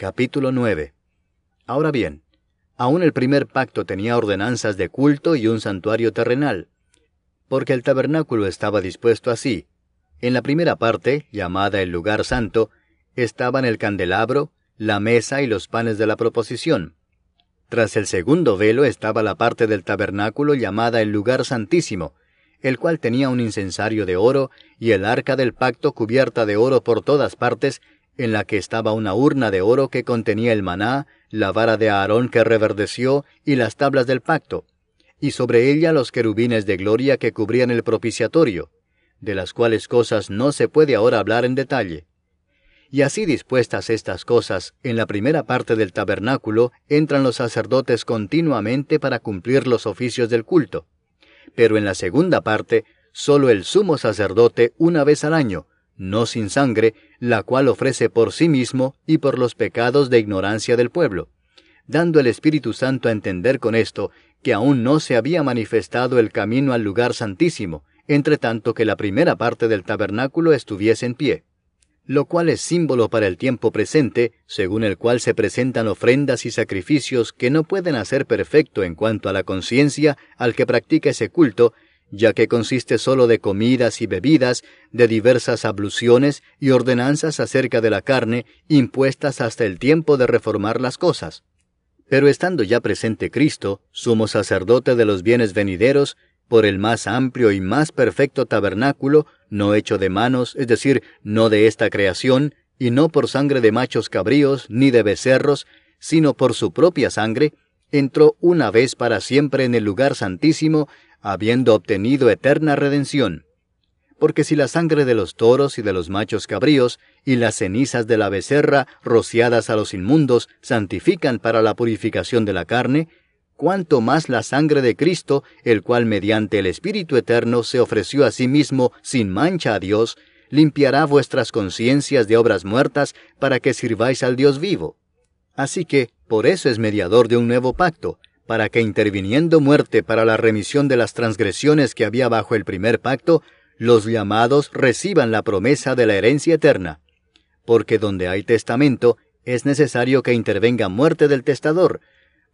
Capítulo 9 Ahora bien, aún el primer pacto tenía ordenanzas de culto y un santuario terrenal, porque el tabernáculo estaba dispuesto así. En la primera parte, llamada el lugar santo, estaban el candelabro, la mesa y los panes de la proposición. Tras el segundo velo estaba la parte del tabernáculo llamada el lugar santísimo, el cual tenía un incensario de oro y el arca del pacto cubierta de oro por todas partes, en la que estaba una urna de oro que contenía el maná, la vara de Aarón que reverdeció y las tablas del pacto, y sobre ella los querubines de gloria que cubrían el propiciatorio, de las cuales cosas no se puede ahora hablar en detalle. Y así dispuestas estas cosas, en la primera parte del tabernáculo entran los sacerdotes continuamente para cumplir los oficios del culto. Pero en la segunda parte, sólo el sumo sacerdote una vez al año, no sin sangre, la cual ofrece por sí mismo y por los pecados de ignorancia del pueblo, dando el Espíritu Santo a entender con esto que aún no se había manifestado el camino al lugar santísimo, entre tanto que la primera parte del tabernáculo estuviese en pie. Lo cual es símbolo para el tiempo presente, según el cual se presentan ofrendas y sacrificios que no pueden hacer perfecto en cuanto a la conciencia al que practica ese culto, ya que consiste sólo de comidas y bebidas, de diversas abluciones y ordenanzas acerca de la carne, impuestas hasta el tiempo de reformar las cosas. Pero estando ya presente Cristo, sumo sacerdote de los bienes venideros, por el más amplio y más perfecto tabernáculo, no hecho de manos, es decir, no de esta creación, y no por sangre de machos cabríos ni de becerros, sino por su propia sangre, entró una vez para siempre en el lugar santísimo, habiendo obtenido eterna redención. Porque si la sangre de los toros y de los machos cabríos y las cenizas de la becerra rociadas a los inmundos santifican para la purificación de la carne, cuánto más la sangre de Cristo, el cual mediante el Espíritu Eterno se ofreció a sí mismo sin mancha a Dios, limpiará vuestras conciencias de obras muertas para que sirváis al Dios vivo. Así que, por eso es mediador de un nuevo pacto, para que interviniendo muerte para la remisión de las transgresiones que había bajo el primer pacto, los llamados reciban la promesa de la herencia eterna. Porque donde hay testamento, es necesario que intervenga muerte del testador,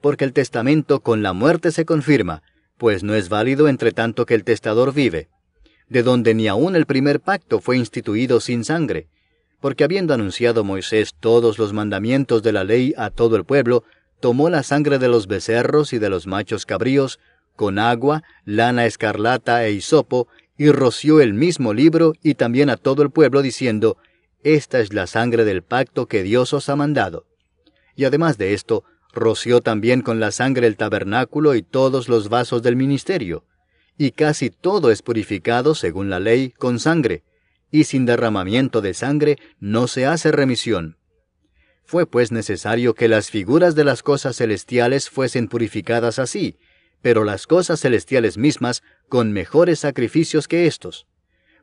porque el testamento con la muerte se confirma, pues no es válido entre tanto que el testador vive, de donde ni aun el primer pacto fue instituido sin sangre, porque habiendo anunciado Moisés todos los mandamientos de la ley a todo el pueblo, tomó la sangre de los becerros y de los machos cabríos, con agua, lana escarlata e hisopo, y roció el mismo libro y también a todo el pueblo, diciendo, Esta es la sangre del pacto que Dios os ha mandado. Y además de esto, roció también con la sangre el tabernáculo y todos los vasos del ministerio, y casi todo es purificado, según la ley, con sangre, y sin derramamiento de sangre no se hace remisión. Fue pues necesario que las figuras de las cosas celestiales fuesen purificadas así, pero las cosas celestiales mismas con mejores sacrificios que éstos.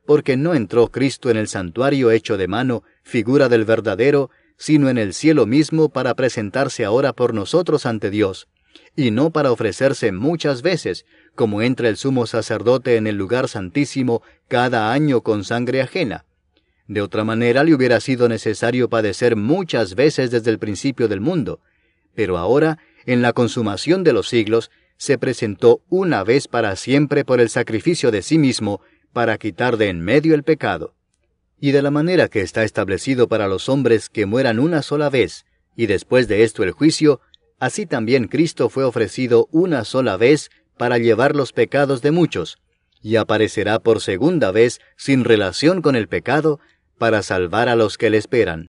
Porque no entró Cristo en el santuario hecho de mano, figura del verdadero, sino en el cielo mismo para presentarse ahora por nosotros ante Dios, y no para ofrecerse muchas veces, como entra el sumo sacerdote en el lugar santísimo cada año con sangre ajena. De otra manera le hubiera sido necesario padecer muchas veces desde el principio del mundo, pero ahora, en la consumación de los siglos, se presentó una vez para siempre por el sacrificio de sí mismo, para quitar de en medio el pecado. Y de la manera que está establecido para los hombres que mueran una sola vez, y después de esto el juicio, así también Cristo fue ofrecido una sola vez para llevar los pecados de muchos, y aparecerá por segunda vez sin relación con el pecado, para salvar a los que le esperan.